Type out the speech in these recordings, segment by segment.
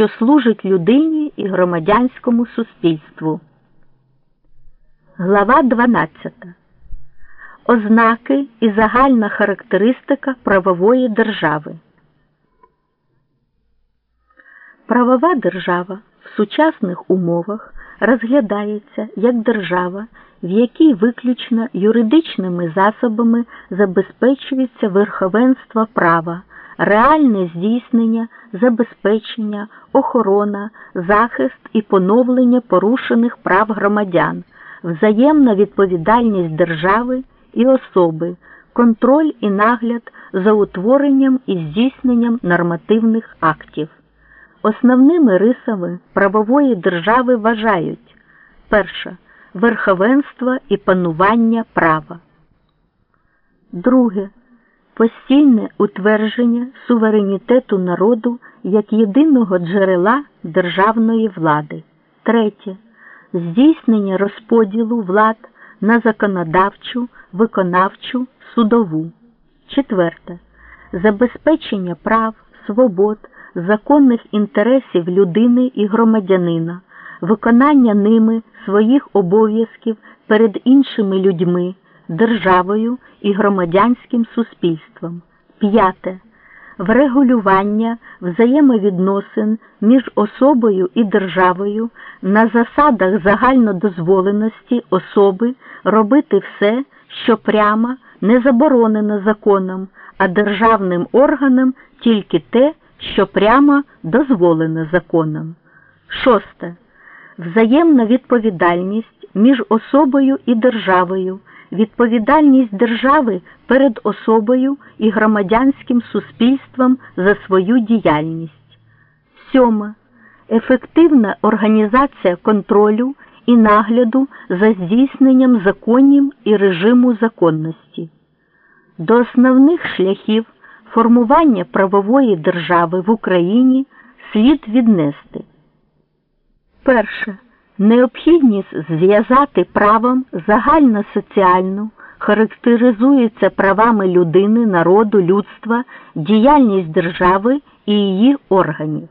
що служить людині і громадянському суспільству. Глава 12. Ознаки і загальна характеристика правової держави. Правова держава в сучасних умовах розглядається як держава, в якій виключно юридичними засобами забезпечується верховенство права, реальне здійснення, забезпечення, охорона, захист і поновлення порушених прав громадян, взаємна відповідальність держави і особи, контроль і нагляд за утворенням і здійсненням нормативних актів. Основними рисами правової держави вважають перше верховенство і панування права. Друге постійне утвердження суверенітету народу як єдиного джерела державної влади. Третє здійснення розподілу влад на законодавчу, виконавчу, судову. Четверте забезпечення прав, свобод законних інтересів людини і громадянина, виконання ними своїх обов'язків перед іншими людьми, державою і громадянським суспільством. П'яте. Врегулювання взаємовідносин між особою і державою на засадах загальнодозволеності особи робити все, що прямо не заборонено законом, а державним органам тільки те, що прямо дозволено законом. Шосте. Взаємна відповідальність між особою і державою, відповідальність держави перед особою і громадянським суспільством за свою діяльність. Сьоме. Ефективна організація контролю і нагляду за здійсненням законів і режиму законності. До основних шляхів формування правової держави в Україні слід віднести. Перше. Необхідність зв'язати правом загальносоціальну, характеризується правами людини, народу, людства, діяльність держави і її органів.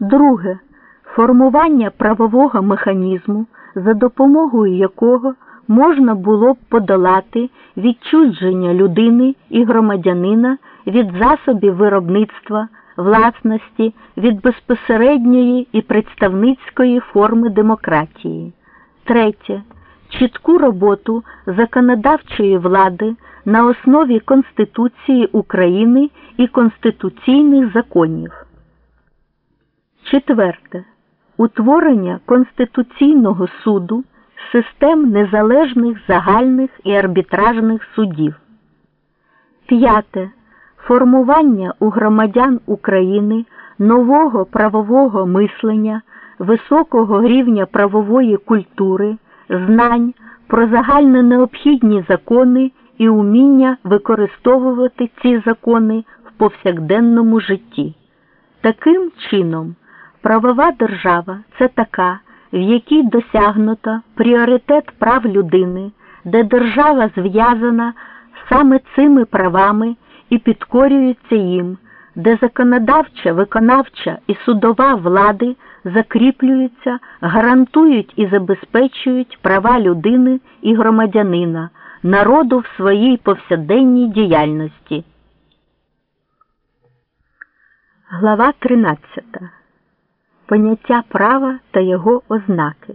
Друге. Формування правового механізму, за допомогою якого можна було б подолати відчудження людини і громадянина від засобів виробництва, власності, від безпосередньої і представницької форми демократії. Третє. Чітку роботу законодавчої влади на основі Конституції України і конституційних законів. Четверте. Утворення Конституційного суду систем незалежних загальних і арбітражних судів. П'яте. Формування у громадян України нового правового мислення, високого рівня правової культури, знань про загально необхідні закони і уміння використовувати ці закони в повсякденному житті. Таким чином, правова держава це така в якій досягнуто пріоритет прав людини, де держава зв'язана саме цими правами і підкорюється їм, де законодавча, виконавча і судова влади закріплюються, гарантують і забезпечують права людини і громадянина, народу в своїй повсяденній діяльності. Глава 13 поняття права та його ознаки.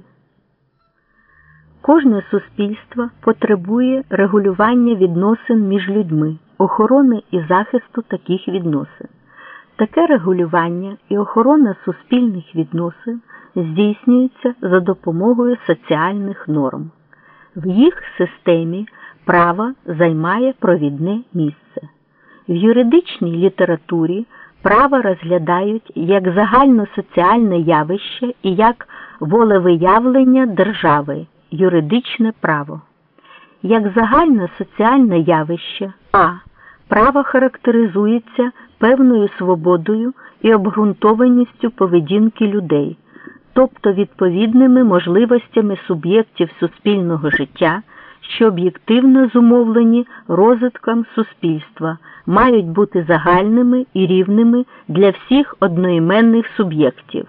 Кожне суспільство потребує регулювання відносин між людьми, охорони і захисту таких відносин. Таке регулювання і охорона суспільних відносин здійснюється за допомогою соціальних норм. В їх системі право займає провідне місце. В юридичній літературі право розглядають як загальносоціальне явище і як волевиявлення держави, юридичне право. Як загальне соціальне явище А. Право характеризується певною свободою і обґрунтованістю поведінки людей, тобто відповідними можливостями суб'єктів суспільного життя що об'єктивно зумовлені розвитком суспільства, мають бути загальними і рівними для всіх одноіменних суб'єктів.